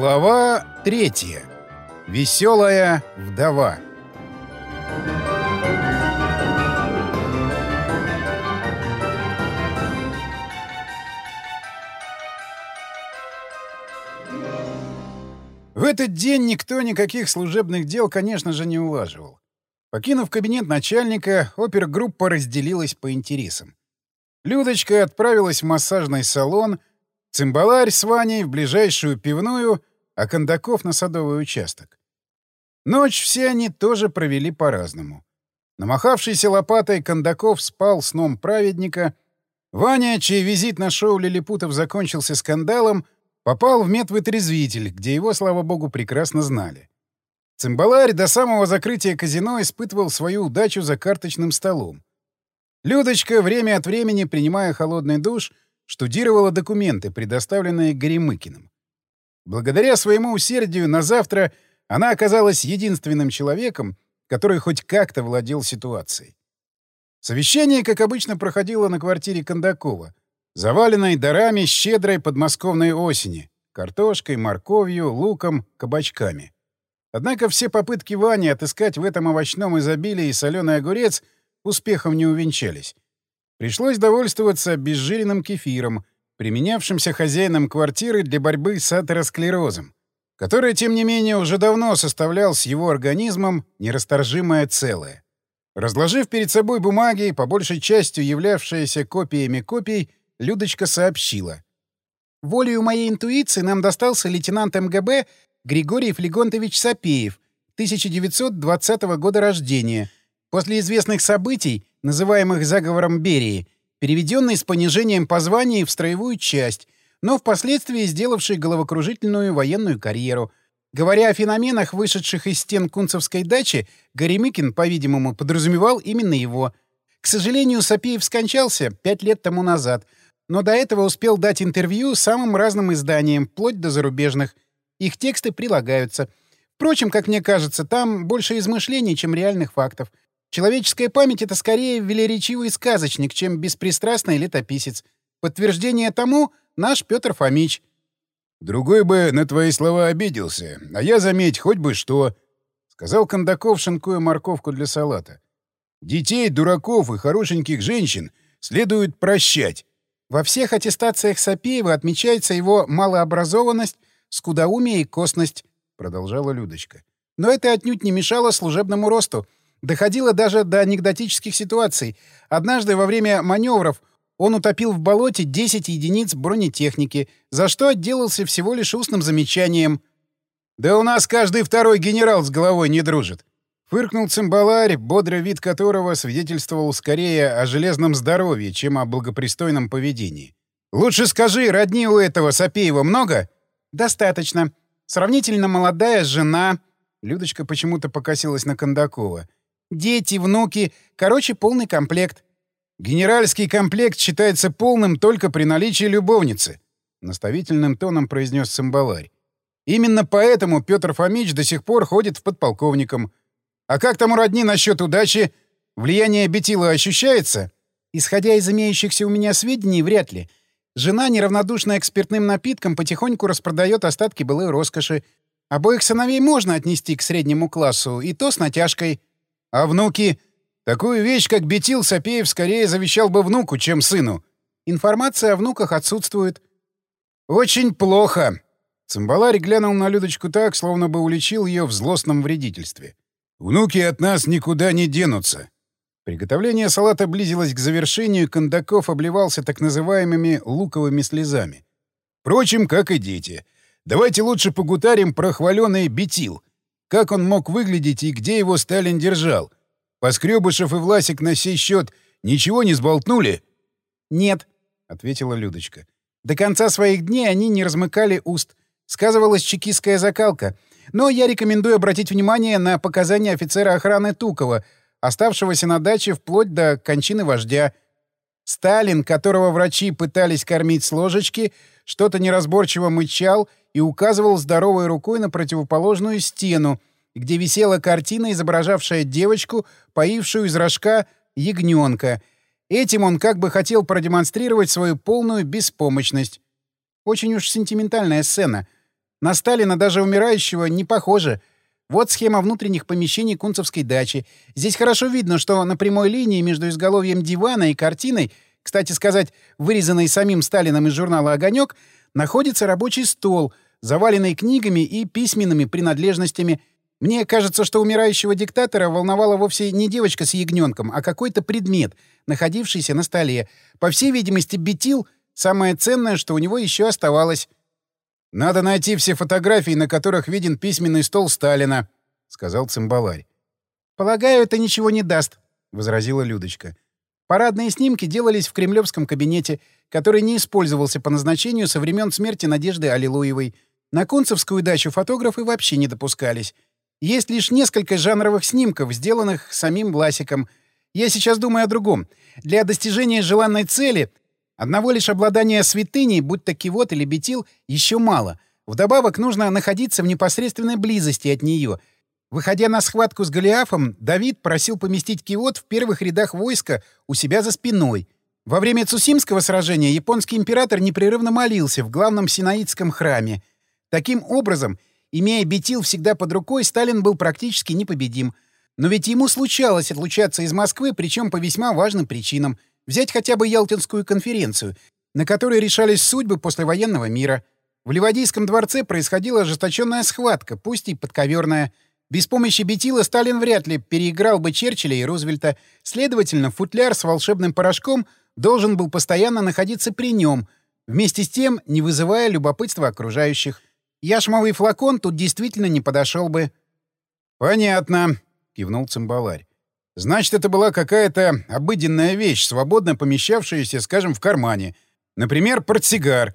Глава третья. Веселая вдова. В этот день никто никаких служебных дел, конечно же, не улаживал. Покинув кабинет начальника, опергруппа разделилась по интересам. Людочка отправилась в массажный салон, цимбаларь с Ваней в ближайшую пивную, а Кондаков на садовый участок. Ночь все они тоже провели по-разному. Намахавшийся лопатой Кондаков спал сном праведника. Ваня, чей визит на шоу лилипутов закончился скандалом, попал в медвытрезвитель, где его, слава богу, прекрасно знали. Цимбаларь до самого закрытия казино испытывал свою удачу за карточным столом. Людочка, время от времени, принимая холодный душ, штудировала документы, предоставленные Горемыкиным. Благодаря своему усердию на завтра она оказалась единственным человеком, который хоть как-то владел ситуацией. Совещание, как обычно, проходило на квартире Кондакова, заваленной дарами щедрой подмосковной осени, картошкой, морковью, луком, кабачками. Однако все попытки Вани отыскать в этом овощном изобилии соленый огурец успехом не увенчались. Пришлось довольствоваться безжиреным кефиром, применявшимся хозяином квартиры для борьбы с атеросклерозом, который, тем не менее, уже давно составлял с его организмом нерасторжимое целое. Разложив перед собой бумаги, по большей частью являвшиеся копиями копий, Людочка сообщила. «Волею моей интуиции нам достался лейтенант МГБ Григорий Флегонтович Сапеев, 1920 года рождения, после известных событий, называемых заговором Берии, переведенный с понижением по званию в строевую часть, но впоследствии сделавший головокружительную военную карьеру. Говоря о феноменах, вышедших из стен Кунцевской дачи, Горемыкин, по-видимому, подразумевал именно его. К сожалению, Сапеев скончался пять лет тому назад, но до этого успел дать интервью самым разным изданиям, вплоть до зарубежных — их тексты прилагаются. Впрочем, как мне кажется, там больше измышлений, чем реальных фактов. Человеческая память — это скорее велеречивый сказочник, чем беспристрастный летописец. Подтверждение тому — наш Петр Фомич. «Другой бы на твои слова обиделся, а я, заметь, хоть бы что», — сказал Кондаков, шинкуя морковку для салата. «Детей, дураков и хорошеньких женщин следует прощать». Во всех аттестациях Сапеева отмечается его малообразованность, скудоумие и косность, — продолжала Людочка. Но это отнюдь не мешало служебному росту. Доходило даже до анекдотических ситуаций. Однажды во время маневров он утопил в болоте 10 единиц бронетехники, за что отделался всего лишь устным замечанием. «Да у нас каждый второй генерал с головой не дружит!» Фыркнул цимбаларь, бодрый вид которого свидетельствовал скорее о железном здоровье, чем о благопристойном поведении. «Лучше скажи, родни у этого Сапеева много?» «Достаточно. Сравнительно молодая жена...» Людочка почему-то покосилась на Кондакова. «Дети, внуки... Короче, полный комплект». «Генеральский комплект считается полным только при наличии любовницы», — наставительным тоном произнес Цимбаларь. «Именно поэтому Петр Фомич до сих пор ходит в подполковником. А как там родни насчет удачи? Влияние Бетила ощущается?» «Исходя из имеющихся у меня сведений, вряд ли. Жена, неравнодушная к спиртным напиткам, потихоньку распродает остатки былой роскоши. Обоих сыновей можно отнести к среднему классу, и то с натяжкой. А внуки? Такую вещь, как Бетил, Сапеев скорее завещал бы внуку, чем сыну. Информация о внуках отсутствует. Очень плохо. Цимбаларь глянул на Людочку так, словно бы уличил ее в злостном вредительстве. Внуки от нас никуда не денутся. Приготовление салата близилось к завершению, Кондаков обливался так называемыми луковыми слезами. Впрочем, как и дети. Давайте лучше погутарим про хваленый бетил. Как он мог выглядеть и где его Сталин держал? Поскребышев и Власик на сей счет ничего не сболтнули? — Нет, — ответила Людочка. До конца своих дней они не размыкали уст. Сказывалась чекистская закалка. Но я рекомендую обратить внимание на показания офицера охраны Тукова — оставшегося на даче вплоть до кончины вождя. Сталин, которого врачи пытались кормить с ложечки, что-то неразборчиво мычал и указывал здоровой рукой на противоположную стену, где висела картина, изображавшая девочку, поившую из рожка ягненка. Этим он как бы хотел продемонстрировать свою полную беспомощность. Очень уж сентиментальная сцена. На Сталина даже умирающего не похоже. Вот схема внутренних помещений Кунцевской дачи. Здесь хорошо видно, что на прямой линии между изголовьем дивана и картиной, кстати сказать, вырезанной самим Сталином из журнала «Огонек», находится рабочий стол, заваленный книгами и письменными принадлежностями. Мне кажется, что умирающего диктатора волновала вовсе не девочка с ягненком, а какой-то предмет, находившийся на столе. По всей видимости, бетил — самое ценное, что у него еще оставалось. «Надо найти все фотографии, на которых виден письменный стол Сталина», — сказал цимбаларь. «Полагаю, это ничего не даст», — возразила Людочка. «Парадные снимки делались в кремлевском кабинете, который не использовался по назначению со времен смерти Надежды Аллилуевой. На Кунцевскую дачу фотографы вообще не допускались. Есть лишь несколько жанровых снимков, сделанных самим Власиком. Я сейчас думаю о другом. Для достижения желанной цели Одного лишь обладания святыней, будь то кивот или бетил, еще мало. Вдобавок нужно находиться в непосредственной близости от нее. Выходя на схватку с Голиафом, Давид просил поместить кивот в первых рядах войска у себя за спиной. Во время Цусимского сражения японский император непрерывно молился в главном синаитском храме. Таким образом, имея бетил всегда под рукой, Сталин был практически непобедим. Но ведь ему случалось отлучаться из Москвы, причем по весьма важным причинам — Взять хотя бы Ялтинскую конференцию, на которой решались судьбы послевоенного мира. В Ливадийском дворце происходила ожесточенная схватка, пусть и подковерная. Без помощи Бетила Сталин вряд ли переиграл бы Черчилля и Рузвельта. Следовательно, футляр с волшебным порошком должен был постоянно находиться при нем, вместе с тем не вызывая любопытства окружающих. Яшмовый флакон тут действительно не подошел бы. — Понятно, — кивнул цимбаларь. Значит, это была какая-то обыденная вещь, свободно помещавшаяся, скажем, в кармане. Например, портсигар.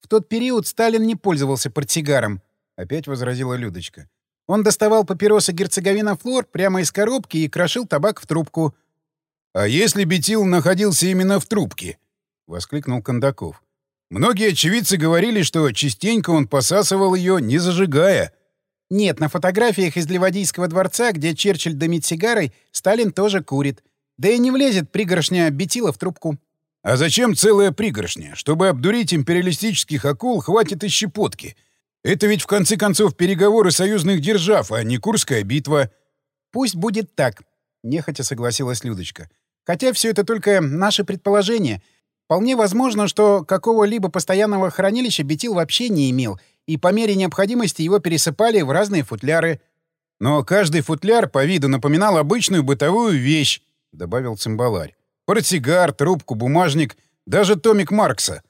В тот период Сталин не пользовался портсигаром, — опять возразила Людочка. Он доставал папиросы герцоговина Флор прямо из коробки и крошил табак в трубку. — А если Бетил находился именно в трубке? — воскликнул Кондаков. Многие очевидцы говорили, что частенько он посасывал ее, не зажигая. — нет, на фотографиях из Ливадийского дворца, где Черчилль дымит сигарой, Сталин тоже курит. Да и не влезет пригоршня бетила в трубку. А зачем целая пригоршня? Чтобы обдурить империалистических акул, хватит и щепотки. Это ведь в конце концов переговоры союзных держав, а не Курская битва. Пусть будет так, нехотя согласилась Людочка. Хотя все это только наши предположения. Вполне возможно, что какого-либо постоянного хранилища Бетил вообще не имел — и по мере необходимости его пересыпали в разные футляры. «Но каждый футляр по виду напоминал обычную бытовую вещь», — добавил цимбаларь. «Портсигар, трубку, бумажник, даже томик Маркса».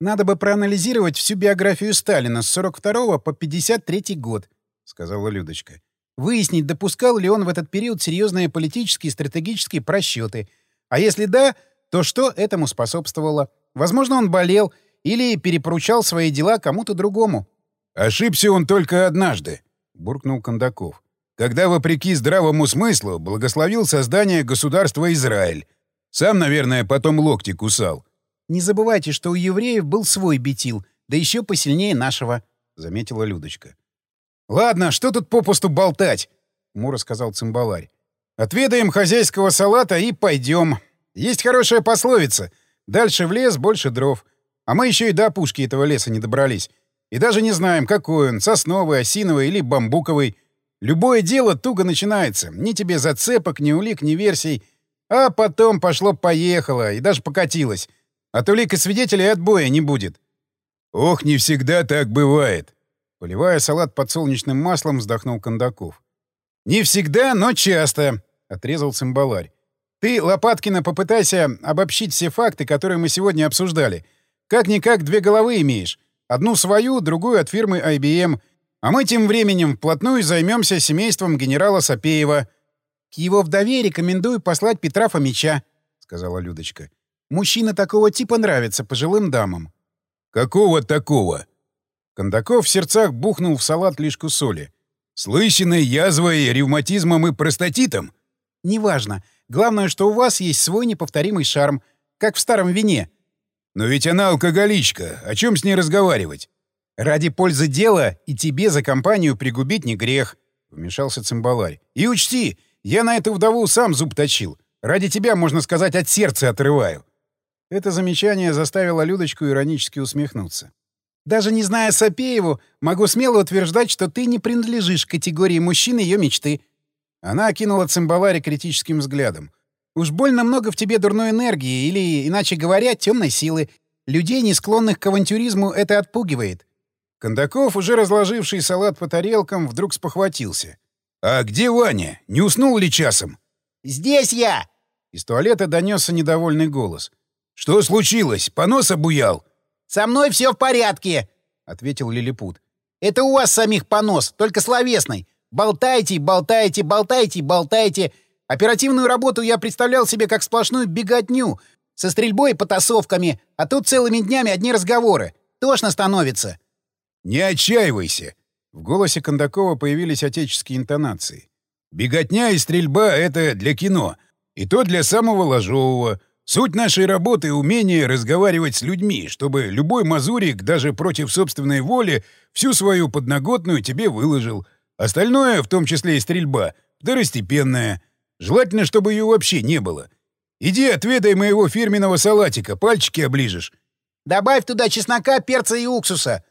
«Надо бы проанализировать всю биографию Сталина с 42 по 53 год», — сказала Людочка. «Выяснить, допускал ли он в этот период серьезные политические и стратегические просчеты. А если да, то что этому способствовало? Возможно, он болел — или перепоручал свои дела кому-то другому. «Ошибся он только однажды», — буркнул Кондаков. «Когда, вопреки здравому смыслу, благословил создание государства Израиль. Сам, наверное, потом локти кусал». «Не забывайте, что у евреев был свой бетил, да еще посильнее нашего», — заметила Людочка. «Ладно, что тут попусту болтать?» — Мура сказал цимбаларь. «Отведаем хозяйского салата и пойдем. Есть хорошая пословица. Дальше в лес, больше дров». А мы еще и до опушки этого леса не добрались. И даже не знаем, какой он — сосновый, осиновый или бамбуковый. Любое дело туго начинается. Ни тебе зацепок, ни улик, ни версий. А потом пошло-поехало и даже покатилось. От улик и свидетелей отбоя не будет. Ох, не всегда так бывает. Поливая салат подсолнечным маслом, вздохнул Кондаков. «Не всегда, но часто», — отрезал цимбаларь. «Ты, Лопаткина, попытайся обобщить все факты, которые мы сегодня обсуждали — как-никак две головы имеешь. Одну свою, другую от фирмы IBM. А мы тем временем вплотную займемся семейством генерала Сапеева. — К его вдове рекомендую послать Петра Фомича, — сказала Людочка. — Мужчина такого типа нравится пожилым дамам. — Какого такого? Кондаков в сердцах бухнул в салат лишку соли. С лысиной, язвой, ревматизмом и простатитом? — Неважно. Главное, что у вас есть свой неповторимый шарм, как в старом вине — «Но ведь она алкоголичка. О чем с ней разговаривать?» «Ради пользы дела и тебе за компанию пригубить не грех», — вмешался цимбаларь. «И учти, я на эту вдову сам зуб точил. Ради тебя, можно сказать, от сердца отрываю». Это замечание заставило Людочку иронически усмехнуться. Даже не зная Сапееву, могу смело утверждать, что ты не принадлежишь к категории мужчин ее мечты. Она окинула цимбалари критическим взглядом. Уж больно много в тебе дурной энергии, или, иначе говоря, темной силы. Людей, не склонных к авантюризму, это отпугивает. Кондаков, уже разложивший салат по тарелкам, вдруг спохватился. «А где Ваня? Не уснул ли часом?» «Здесь я!» Из туалета донесся недовольный голос. «Что случилось? Понос обуял?» «Со мной все в порядке», — ответил Лилипут. «Это у вас самих понос, только словесный. Болтайте, болтайте, болтайте, болтайте. Оперативную работу я представлял себе как сплошную беготню, со стрельбой и потасовками, а тут целыми днями одни разговоры. Тошно становится». «Не отчаивайся!» В голосе Кондакова появились отеческие интонации. «Беготня и стрельба — это для кино, и то для самого ложового. Суть нашей работы — умение разговаривать с людьми, чтобы любой мазурик, даже против собственной воли, всю свою подноготную тебе выложил. Остальное, в том числе и стрельба, второстепенное. Желательно, чтобы ее вообще не было. Иди отведай моего фирменного салатика, пальчики оближешь. «Добавь туда чеснока, перца и уксуса!»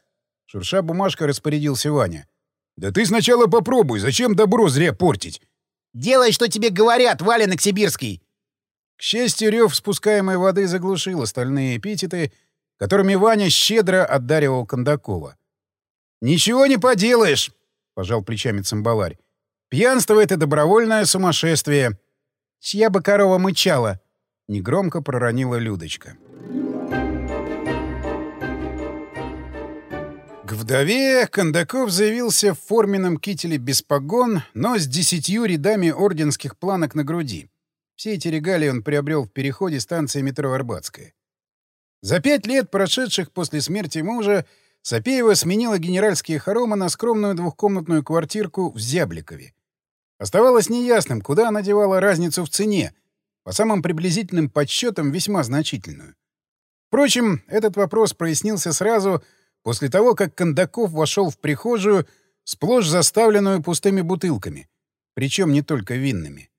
Шурша бумажка распорядился Ваня. «Да ты сначала попробуй, зачем добро зря портить?» «Делай, что тебе говорят, валенок сибирский!» К счастью, рев спускаемой воды заглушил остальные эпитеты, которыми Ваня щедро отдаривал Кондакова. «Ничего не поделаешь!» — пожал плечами цимбаларь. «Пьянство — это добровольное сумасшествие. Чья бы корова мычала?» — негромко проронила Людочка. К вдове Кондаков заявился в форменном кителе без погон, но с десятью рядами орденских планок на груди. Все эти регалии он приобрел в переходе станции метро Арбатская. За пять лет, прошедших после смерти мужа, Сапеева сменила генеральские хоромы на скромную двухкомнатную квартирку в Зябликове. Оставалось неясным, куда она девала разницу в цене, по самым приблизительным подсчетам весьма значительную. Впрочем, этот вопрос прояснился сразу после того, как Кондаков вошел в прихожую, сплошь заставленную пустыми бутылками, причем не только винными.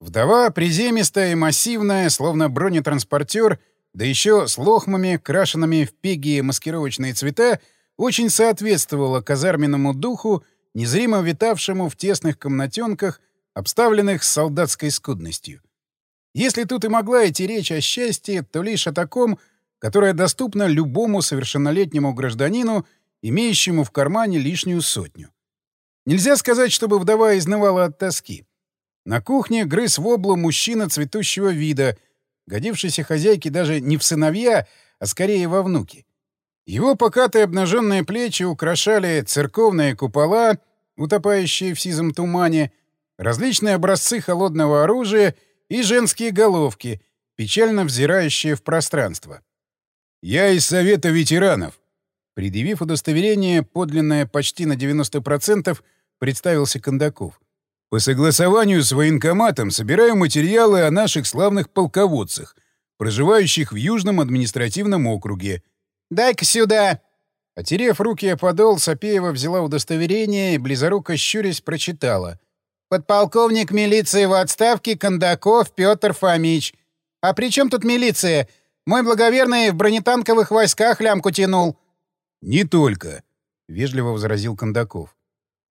Вдова приземистая и массивная, словно бронетранспортер, да еще с лохмами, крашенными в пеги маскировочные цвета, очень соответствовала казарменному духу, незримо витавшему в тесных комнатенках, обставленных с солдатской скудностью. Если тут и могла идти речь о счастье, то лишь о таком, которое доступно любому совершеннолетнему гражданину, имеющему в кармане лишнюю сотню. Нельзя сказать, чтобы вдова изнывала от тоски. На кухне грыз воблу мужчина цветущего вида, годившийся хозяйке даже не в сыновья, а скорее во внуки. Его покатые обнаженные плечи украшали церковные купола, утопающие в сизом тумане, различные образцы холодного оружия и женские головки, печально взирающие в пространство. «Я из Совета ветеранов», Предъявив удостоверение, подлинное почти на 90%, представился Кондаков. По согласованию с военкоматом собираю материалы о наших славных полководцах, проживающих в Южном административном округе. «Дай-ка сюда!» Отерев руки о подол, Сапеева взяла удостоверение и, близоруко щурясь, прочитала. «Подполковник милиции в отставке Кондаков Петр Фомич. А при чем тут милиция? Мой благоверный в бронетанковых войсках лямку тянул». «Не только», — вежливо возразил Кондаков.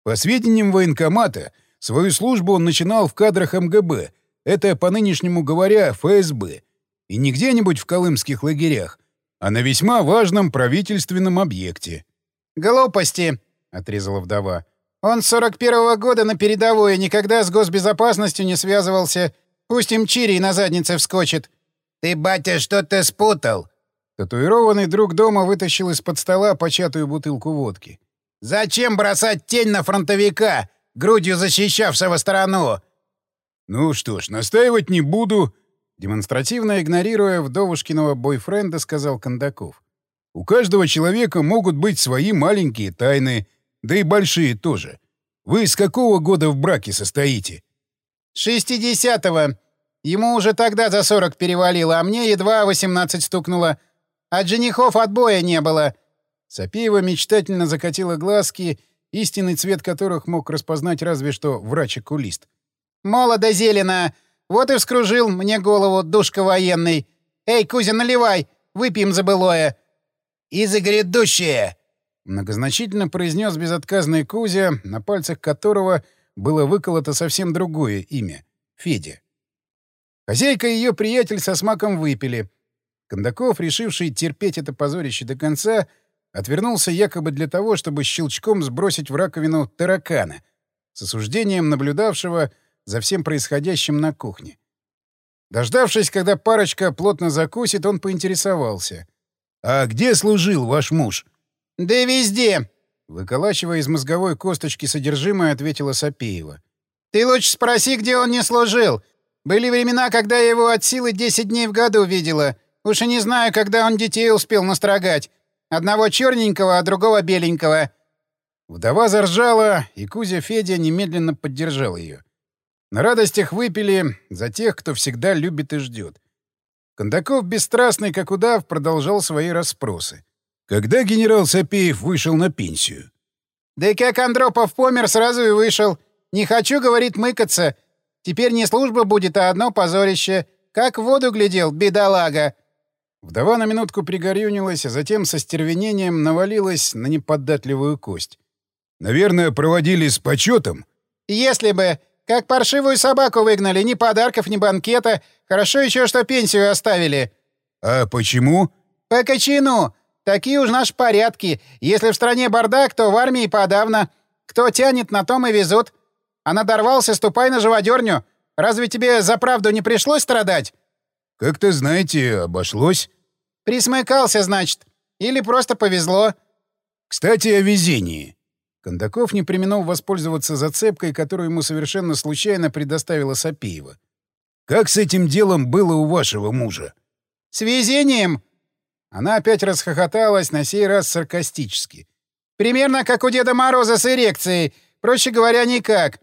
«По сведениям военкомата, Свою службу он начинал в кадрах МГБ, это, по-нынешнему говоря, ФСБ. И не где-нибудь в колымских лагерях, а на весьма важном правительственном объекте. «Глупости!» — отрезала вдова. «Он с 41-го года на передовой никогда с госбезопасностью не связывался. Пусть им Чирий на заднице вскочит». «Ты, батя, что-то спутал!» Татуированный друг дома вытащил из-под стола початую бутылку водки. «Зачем бросать тень на фронтовика? Грудью защищавшего сторону!» «Ну что ж, настаивать не буду», — демонстративно игнорируя вдовушкиного бойфренда, сказал Кондаков. «У каждого человека могут быть свои маленькие тайны, да и большие тоже. Вы с какого года в браке состоите?» «Шестидесятого. Ему уже тогда за сорок перевалило, а мне едва восемнадцать стукнуло. От женихов отбоя не было». Сапеева мечтательно закатила глазки истинный цвет которых мог распознать разве что врач-окулист. «Молодо зелено! Вот и вскружил мне голову душка военный! Эй, Кузя, наливай! Выпьем за былое!» «И за грядущее!» — многозначительно произнес безотказный Кузя, на пальцах которого было выколото совсем другое имя — Федя. Хозяйка и ее приятель со смаком выпили. Кондаков, решивший терпеть это позорище до конца, отвернулся якобы для того, чтобы щелчком сбросить в раковину таракана, с осуждением наблюдавшего за всем происходящим на кухне. Дождавшись, когда парочка плотно закусит, он поинтересовался. «А где служил ваш муж?» «Да везде!» Выколачивая из мозговой косточки содержимое, ответила Сапеева. «Ты лучше спроси, где он не служил. Были времена, когда я его от силы 10 дней в году видела. Уж и не знаю, когда он детей успел настрогать. Одного черненького, а другого беленького». Вдова заржала, и Кузя Федя немедленно поддержал ее. На радостях выпили за тех, кто всегда любит и ждет. Кондаков, бесстрастный как удав, продолжал свои расспросы. Когда генерал Сапеев вышел на пенсию? «Да и как Андропов помер, сразу и вышел. Не хочу, — говорит, — мыкаться. Теперь не служба будет, а одно позорище. Как в воду глядел, бедолага!» Вдова на минутку пригорюнилась, а затем со стервенением навалилась на неподатливую кость. «Наверное, проводили с почетом?» «Если бы. Как паршивую собаку выгнали. Ни подарков, ни банкета. Хорошо еще, что пенсию оставили». «А почему?» «По кочину. Такие уж наши порядки. Если в стране бардак, то в армии подавно. Кто тянет, на том и везут. А надорвался, ступай на живодерню. Разве тебе за правду не пришлось страдать? Как-то, знаете, обошлось. Присмыкался, значит. Или просто повезло. Кстати, о везении. Кондаков не применил воспользоваться зацепкой, которую ему совершенно случайно предоставила Сапеева. «Как с этим делом было у вашего мужа?» «С везением?» Она опять расхохоталась, на сей раз саркастически. «Примерно как у Деда Мороза с эрекцией. Проще говоря, никак.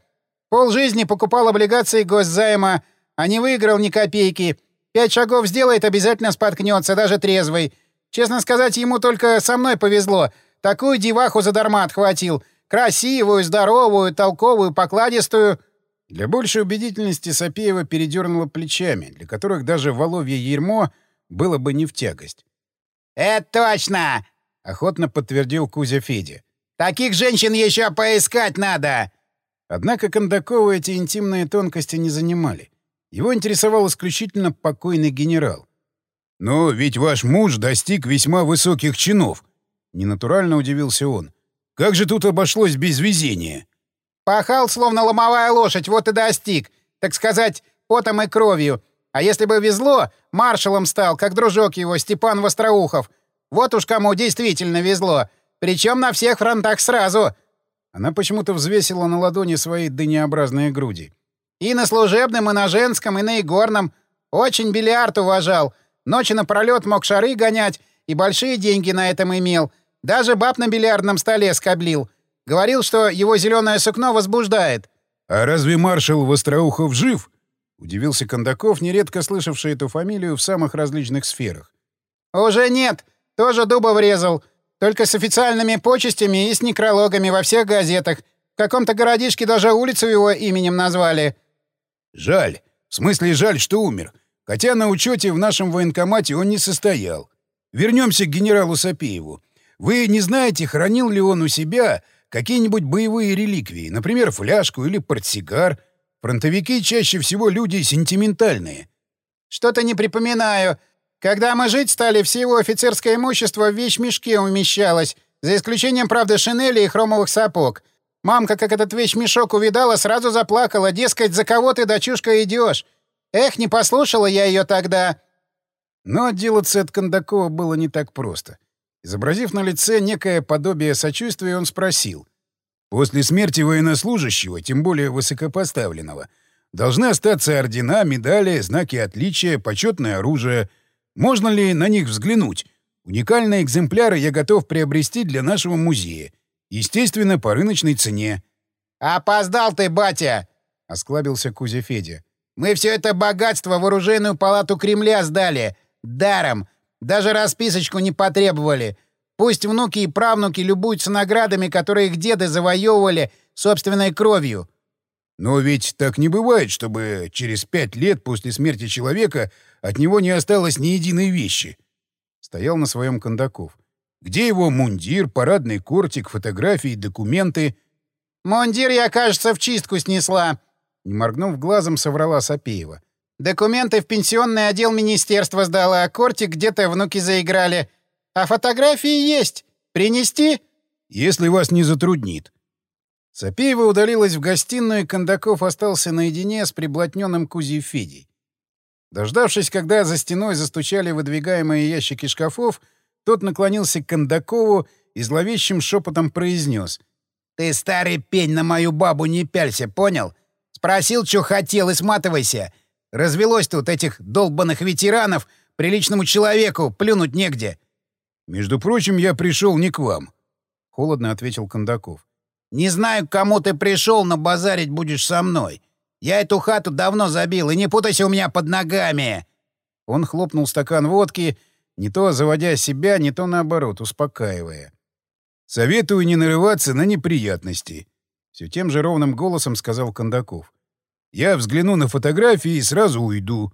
Пол жизни покупал облигации госзайма, а не выиграл ни копейки. Пять шагов сделает, обязательно споткнется, даже трезвый. Честно сказать, ему только со мной повезло. Такую деваху задарма отхватил. Красивую, здоровую, толковую, покладистую. Для большей убедительности Сапеева передернула плечами, для которых даже воловье ермо было бы не в тягость. «Это точно!» — охотно подтвердил Кузя Федя. «Таких женщин еще поискать надо!» Однако Кондакова эти интимные тонкости не занимали. Его интересовал исключительно покойный генерал. «Но ведь ваш муж достиг весьма высоких чинов», — ненатурально удивился он. «Как же тут обошлось без везения?» «Пахал, словно ломовая лошадь, вот и достиг. Так сказать, потом и кровью. А если бы везло, маршалом стал, как дружок его, Степан Востроухов. Вот уж кому действительно везло. Причем на всех фронтах сразу. Она почему-то взвесила на ладони свои дынеобразные груди. И на служебном, и на женском, и на игорном. Очень бильярд уважал. Ночи напролет мог шары гонять, и большие деньги на этом имел. Даже баб на бильярдном столе скоблил. Говорил, что его зеленое сукно возбуждает. — А разве маршал Востроухов жив? Удивился Кондаков, нередко слышавший эту фамилию в самых различных сферах. «Уже нет. Тоже дуба врезал. Только с официальными почестями и с некрологами во всех газетах. В каком-то городишке даже улицу его именем назвали». «Жаль. В смысле жаль, что умер. Хотя на учете в нашем военкомате он не состоял. Вернемся к генералу Сапееву. Вы не знаете, хранил ли он у себя какие-нибудь боевые реликвии, например, фляжку или портсигар?» Фронтовики чаще всего люди сентиментальные. Что-то не припоминаю. Когда мы жить стали, все его офицерское имущество в вещмешке умещалось, за исключением, правда, шинели и хромовых сапог. Мамка, как этот вещмешок увидала, сразу заплакала, дескать, за кого ты, дочушка, идешь. Эх, не послушала я ее тогда. Но отделаться от Кондакова было не так просто. Изобразив на лице некое подобие сочувствия, он спросил. После смерти военнослужащего, тем более высокопоставленного, должны остаться ордена, медали, знаки отличия, почетное оружие. Можно ли на них взглянуть? Уникальные экземпляры я готов приобрести для нашего музея. Естественно, по рыночной цене. «Опоздал ты, батя!» — осклабился Кузя Федя. «Мы все это богатство в оружейную палату Кремля сдали. Даром. Даже расписочку не потребовали. Пусть внуки и правнуки любуются наградами, которые их деды завоевывали собственной кровью. Но ведь так не бывает, чтобы через пять лет после смерти человека от него не осталось ни единой вещи. Стоял на своем Кондаков. Где его мундир, парадный кортик, фотографии, документы? «Мундир я, кажется, в чистку снесла», — не моргнув глазом, соврала Сапеева. «Документы в пенсионный отдел министерства сдала, а кортик где-то внуки заиграли. А фотографии есть. Принести?» «Если вас не затруднит». Сапеева удалилась в гостиную, и Кондаков остался наедине с приблотненным Кузей Федей. Дождавшись, когда за стеной застучали выдвигаемые ящики шкафов, тот наклонился к Кондакову и зловещим шепотом произнес. «Ты, старый пень, на мою бабу не пялься, понял? Спросил, что хотел, и сматывайся. Развелось тут этих долбанных ветеранов, приличному человеку плюнуть негде». «Между прочим, я пришел не к вам», — холодно ответил Кондаков. «Не знаю, к кому ты пришел, но базарить будешь со мной. Я эту хату давно забил, и не путайся у меня под ногами!» Он хлопнул стакан водки, не то заводя себя, не то наоборот, успокаивая. «Советую не нарываться на неприятности», — все тем же ровным голосом сказал Кондаков. «Я взгляну на фотографии и сразу уйду».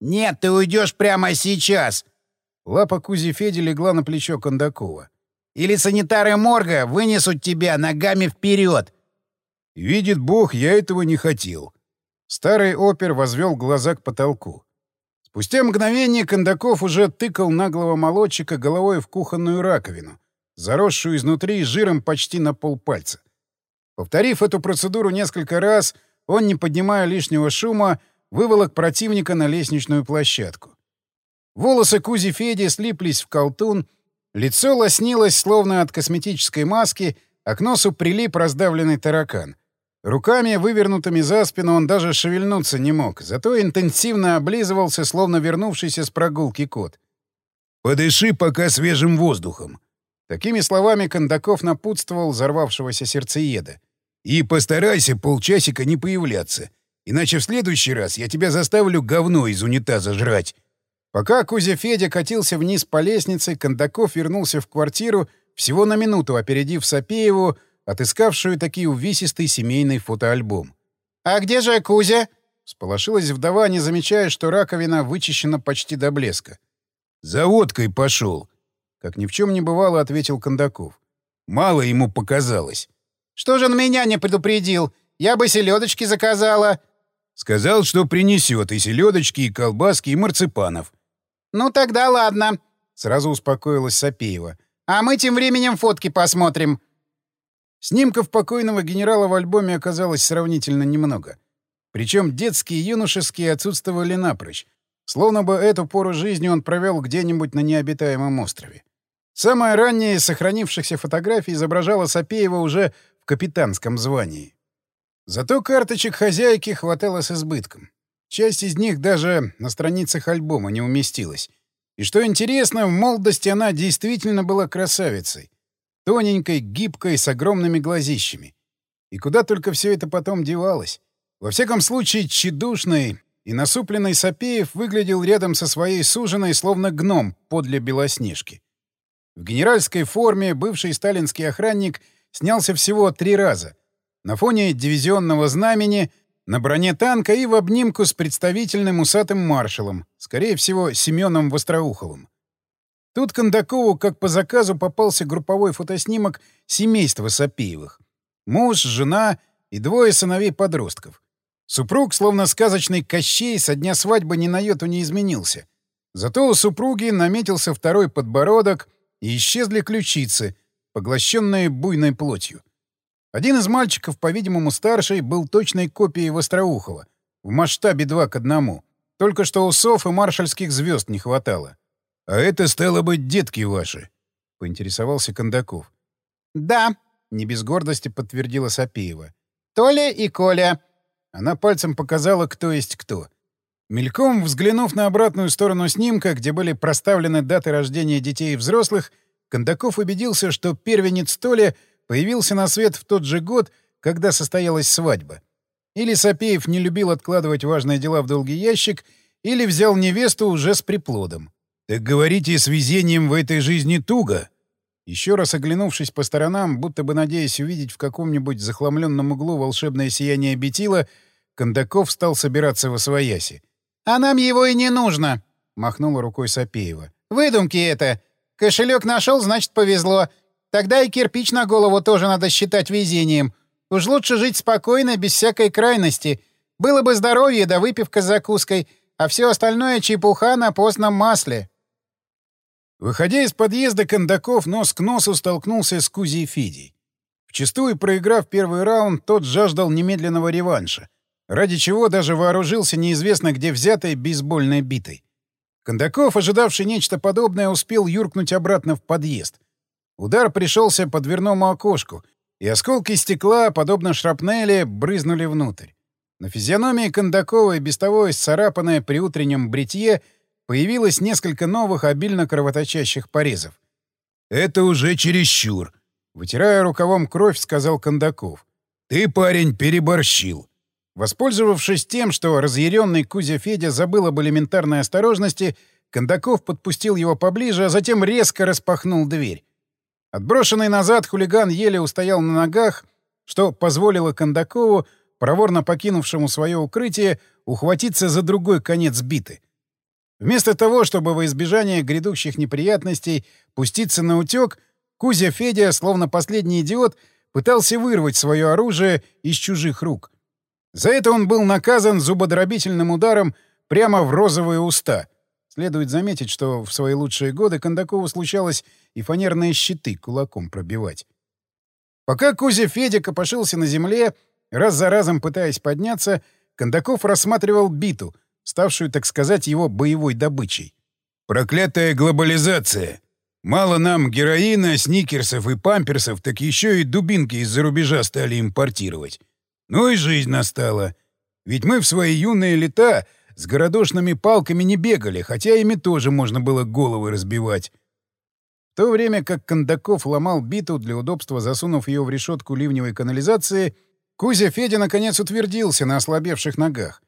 «Нет, ты уйдешь прямо сейчас!» Лапа Кузи Феди легла на плечо Кондакова. «Или санитары морга вынесут тебя ногами вперед!» «Видит Бог, я этого не хотел», Старый опер возвел глаза к потолку. Спустя мгновение Кондаков уже тыкал наглого молодчика головой в кухонную раковину, заросшую изнутри жиром почти на полпальца. Повторив эту процедуру несколько раз, он, не поднимая лишнего шума, выволок противника на лестничную площадку. Волосы Кузи Феди слиплись в колтун, лицо лоснилось, словно от косметической маски, а к носу прилип раздавленный таракан. Руками, вывернутыми за спину, он даже шевельнуться не мог, зато интенсивно облизывался, словно вернувшийся с прогулки кот. «Подыши пока свежим воздухом!» Такими словами Кондаков напутствовал взорвавшегося сердцееда. «И постарайся полчасика не появляться, иначе в следующий раз я тебя заставлю говно из унитаза жрать». Пока Кузя Федя катился вниз по лестнице, Кондаков вернулся в квартиру, всего на минуту опередив Сапееву, отыскавшую такие увесистый семейный фотоальбом. «А где же Кузя?» — сполошилась вдова, не замечая, что раковина вычищена почти до блеска. «За водкой пошел», — как ни в чем не бывало, ответил Кондаков. «Мало ему показалось». «Что же он меня не предупредил? Я бы селедочки заказала». «Сказал, что принесет и селедочки, и колбаски, и марципанов». «Ну тогда ладно», — сразу успокоилась Сапеева. «А мы тем временем фотки посмотрим». Снимков покойного генерала в альбоме оказалось сравнительно немного. Причем детские и юношеские отсутствовали напрочь, словно бы эту пору жизни он провел где-нибудь на необитаемом острове. Самая ранняя из сохранившихся фотографий изображала Сапеева уже в капитанском звании. Зато карточек хозяйки хватало с избытком. Часть из них даже на страницах альбома не уместилась. И что интересно, в молодости она действительно была красавицей. Тоненькой, гибкой, с огромными глазищами. И куда только все это потом девалось. Во всяком случае, тщедушный и насупленный Сапеев выглядел рядом со своей суженой, словно гном подле Белоснежки. В генеральской форме бывший сталинский охранник снялся всего три раза. На фоне дивизионного знамени, на броне танка и в обнимку с представительным усатым маршалом, скорее всего, Семеном Востроуховым. Тут Кондакову, как по заказу, попался групповой фотоснимок семейства Сапеевых. Муж, жена и двое сыновей-подростков. Супруг, словно сказочный Кощей, со дня свадьбы ни на йоту не изменился. Зато у супруги наметился второй подбородок и исчезли ключицы, поглощенные буйной плотью. Один из мальчиков, по-видимому, старший, был точной копией Востроухова, в масштабе два к одному. Только что усов и маршальских звезд не хватало. «А это, стало быть, детки ваши», — поинтересовался Кондаков. «Да», — не без гордости подтвердила Сапеева. «Толя и Коля». Она пальцем показала, кто есть кто. Мельком взглянув на обратную сторону снимка, где были проставлены даты рождения детей и взрослых, Кондаков убедился, что первенец Толя появился на свет в тот же год, когда состоялась свадьба. Или Сапеев не любил откладывать важные дела в долгий ящик, или взял невесту уже с приплодом. «Так говорите, с везением в этой жизни туго?» Еще раз оглянувшись по сторонам, будто бы надеясь увидеть в каком-нибудь захламленном углу волшебное сияние Бетила, Кондаков стал собираться во свояси. «А нам его и не нужно!» — махнула рукой Сапеева. «Выдумки это! Кошелек нашел, значит, повезло. Тогда и кирпич на голову тоже надо считать везением. Уж лучше жить спокойно, без всякой крайности. Было бы здоровье да выпивка с закуской, а все остальное — чепуха на постном масле. Выходя из подъезда, Кондаков нос к носу столкнулся с Кузей Фидей. Вчастую проиграв первый раунд, тот жаждал немедленного реванша, ради чего даже вооружился неизвестно где взятой бейсбольной битой. Кондаков, ожидавший нечто подобное, успел юркнуть обратно в подъезд. Удар пришелся по дверному окошку, и осколки стекла, подобно шрапнели, брызнули внутрь. На физиономии Кондакова, без того исцарапанное при утреннем бритье, появилось несколько новых обильно кровоточащих порезов. «Это уже чересчур», — вытирая рукавом кровь, сказал Кондаков. «Ты, парень, переборщил». Воспользовавшись тем, что разъяренный Кузя Федя забыл об элементарной осторожности, Кондаков подпустил его поближе, а затем резко распахнул дверь. Отброшенный назад хулиган еле устоял на ногах, что позволило Кондакову, проворно покинувшему свое укрытие, ухватиться за другой конец биты — Вместо того, чтобы во избежание грядущих неприятностей пуститься на утёк, Кузя Федя, словно последний идиот, пытался вырвать свое оружие из чужих рук. За это он был наказан зубодробительным ударом прямо в розовые уста. Следует заметить, что в свои лучшие годы Кондакову случалось и фанерные щиты кулаком пробивать. Пока Кузя Федя копошился на земле, раз за разом пытаясь подняться, Кондаков рассматривал биту — ставшую, так сказать, его боевой добычей. «Проклятая глобализация! Мало нам героина, сникерсов и памперсов, так еще и дубинки из-за рубежа стали импортировать. Ну и жизнь настала. Ведь мы в свои юные лета с городошными палками не бегали, хотя ими тоже можно было головы разбивать». В то время как Кондаков ломал биту, для удобства засунув ее в решетку ливневой канализации, Кузя Федя наконец утвердился на ослабевших ногах.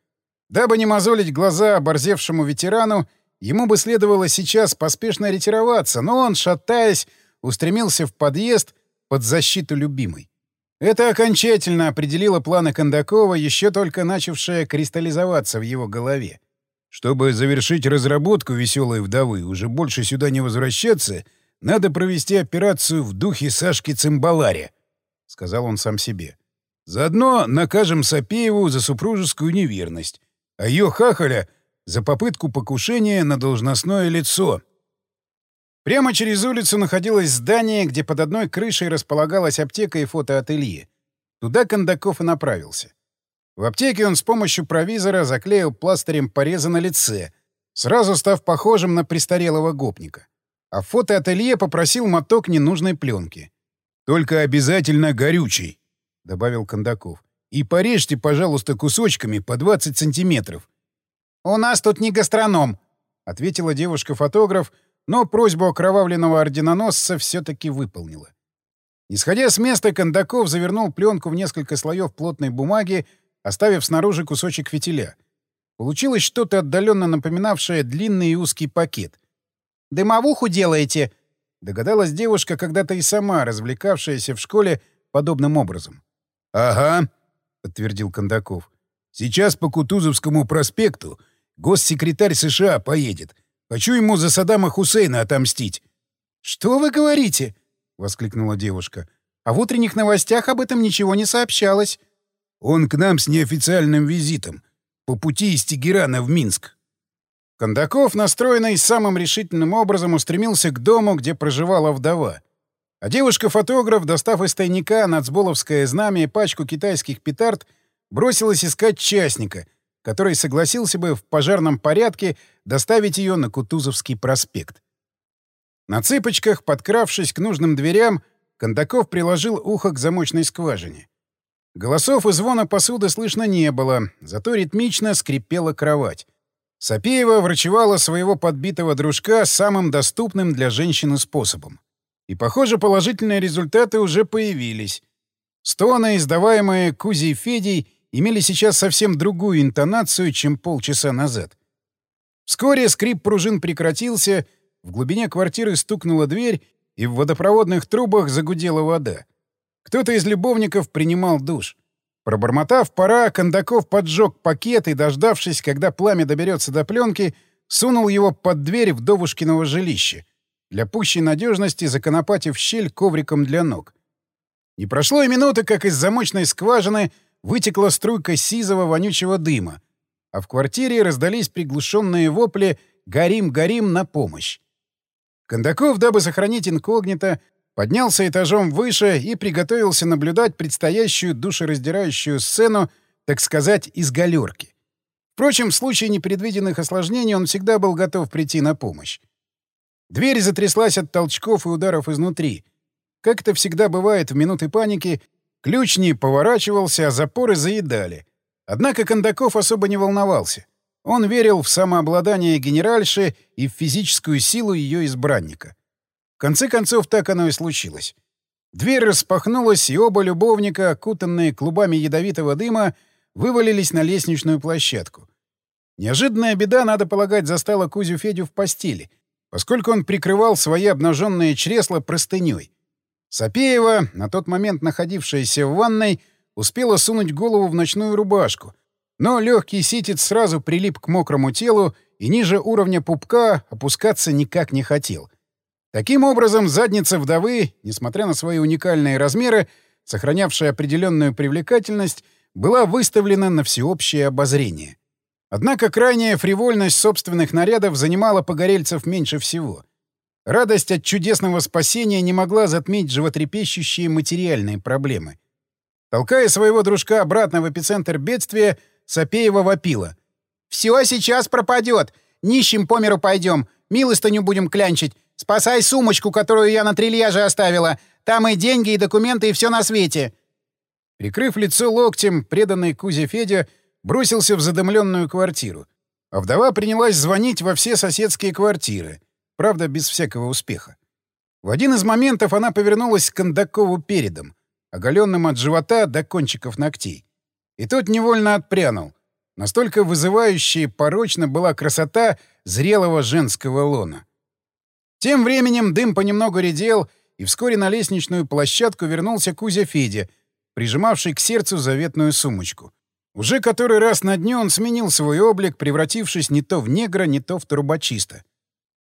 Дабы не мозолить глаза оборзевшему ветерану, ему бы следовало сейчас поспешно ретироваться, но он, шатаясь, устремился в подъезд под защиту любимой. Это окончательно определило планы Кондакова, еще только начавшее кристаллизоваться в его голове. Чтобы завершить разработку «Веселой вдовы», уже больше сюда не возвращаться, надо провести операцию в духе Сашки Цимбаларя, — сказал он сам себе. Заодно накажем Сапееву за супружескую неверность а ее хахаля — за попытку покушения на должностное лицо. Прямо через улицу находилось здание, где под одной крышей располагалась аптека и фотоателье. Туда Кондаков и направился. В аптеке он с помощью провизора заклеил пластырем порезы на лице, сразу став похожим на престарелого гопника. А в фотоателье попросил моток ненужной пленки. «Только обязательно горючий», — добавил Кондаков. И порежьте, пожалуйста, кусочками по 20 сантиметров. — У нас тут не гастроном, — ответила девушка-фотограф, но просьбу окровавленного орденоносца все-таки выполнила. Исходя с места, Кондаков завернул пленку в несколько слоев плотной бумаги, оставив снаружи кусочек фитиля. Получилось что-то отдаленно напоминавшее длинный и узкий пакет. «Дымовуху делаете?» — догадалась девушка, когда-то и сама развлекавшаяся в школе подобным образом. «Ага», — подтвердил Кондаков. «Сейчас по Кутузовскому проспекту госсекретарь США поедет. Хочу ему за Саддама Хусейна отомстить». «Что вы говорите?» — воскликнула девушка. «А в утренних новостях об этом ничего не сообщалось». «Он к нам с неофициальным визитом. По пути из Тегерана в Минск». Кондаков, настроенный самым решительным образом, устремился к дому, где проживала вдова. А девушка-фотограф, достав из тайника нацболовское знамя и пачку китайских петард, бросилась искать частника, который согласился бы в пожарном порядке доставить ее на Кутузовский проспект. На цыпочках, подкравшись к нужным дверям, Кондаков приложил ухо к замочной скважине. Голосов и звона посуды слышно не было, зато ритмично скрипела кровать. Сапеева врачевала своего подбитого дружка самым доступным для женщины способом. И, похоже, положительные результаты уже появились. Стоны, издаваемые Кузей Федей, имели сейчас совсем другую интонацию, чем полчаса назад. Вскоре скрип пружин прекратился, в глубине квартиры стукнула дверь, и в водопроводных трубах загудела вода. Кто-то из любовников принимал душ. Пробормотав пора, Кондаков поджег пакет и, дождавшись, когда пламя доберется до пленки, сунул его под дверь вдовушкиного жилища для пущей надежности законопатив щель ковриком для ног. Не прошло и минуты, как из замочной скважины вытекла струйка сизого вонючего дыма, а в квартире раздались приглушенные вопли «Горим, горим!» на помощь. Кондаков, дабы сохранить инкогнито, поднялся этажом выше и приготовился наблюдать предстоящую душераздирающую сцену, так сказать, из галерки. Впрочем, в случае непредвиденных осложнений он всегда был готов прийти на помощь. Дверь затряслась от толчков и ударов изнутри. Как это всегда бывает в минуты паники, ключ не поворачивался, а запоры заедали. Однако Кондаков особо не волновался. Он верил в самообладание генеральши и в физическую силу ее избранника. В конце концов, так оно и случилось. Дверь распахнулась, и оба любовника, окутанные клубами ядовитого дыма, вывалились на лестничную площадку. Неожиданная беда, надо полагать, застала Кузю Федю в постели, поскольку он прикрывал свои обнаженные чресла простыней. Сапеева, на тот момент находившаяся в ванной, успела сунуть голову в ночную рубашку, но легкий ситец сразу прилип к мокрому телу и ниже уровня пупка опускаться никак не хотел. Таким образом, задница вдовы, несмотря на свои уникальные размеры, сохранявшая определенную привлекательность, была выставлена на всеобщее обозрение. Однако крайняя фривольность собственных нарядов занимала погорельцев меньше всего. Радость от чудесного спасения не могла затмить животрепещущие материальные проблемы. Толкая своего дружка обратно в эпицентр бедствия, Сапеева вопила. «Все сейчас пропадет! Нищим по миру пойдем! Милостыню будем клянчить! Спасай сумочку, которую я на трильяже оставила! Там и деньги, и документы, и все на свете!» Прикрыв лицо локтем, преданный Кузя Федя бросился в задымленную квартиру. А вдова принялась звонить во все соседские квартиры. Правда, без всякого успеха. В один из моментов она повернулась к Кондакову передом, оголенным от живота до кончиков ногтей. И тот невольно отпрянул. Настолько вызывающей порочно была красота зрелого женского лона. Тем временем дым понемногу редел, и вскоре на лестничную площадку вернулся Кузя Федя — прижимавший к сердцу заветную сумочку. Уже который раз на дню он сменил свой облик, превратившись не то в негра, не то в трубочиста.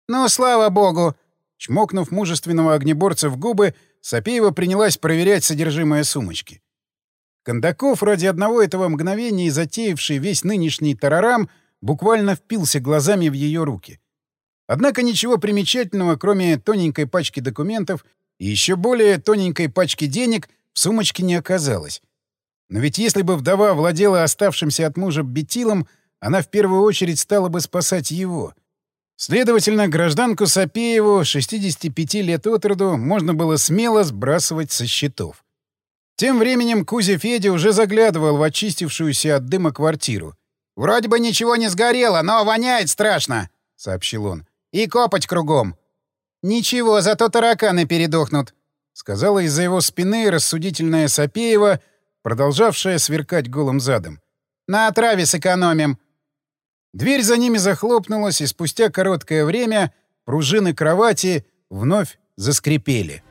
«Ну, слава богу!» Чмокнув мужественного огнеборца в губы, Сапеева принялась проверять содержимое сумочки. Кондаков, ради одного этого мгновения затеявший весь нынешний тарарам, буквально впился глазами в ее руки. Однако ничего примечательного, кроме тоненькой пачки документов и еще более тоненькой пачки денег, в сумочке не оказалось. Но ведь если бы вдова владела оставшимся от мужа бетилом, она в первую очередь стала бы спасать его. Следовательно, гражданку Сапееву, 65 лет от роду, можно было смело сбрасывать со счетов. Тем временем Кузя Федя уже заглядывал в очистившуюся от дыма квартиру. «Вроде бы ничего не сгорело, но воняет страшно», — сообщил он. «И копоть кругом». «Ничего, зато тараканы передохнут», — сказала из-за его спины рассудительная Сапеева, продолжавшая сверкать голым задом. «На отраве сэкономим!» Дверь за ними захлопнулась, и спустя короткое время пружины кровати вновь заскрипели.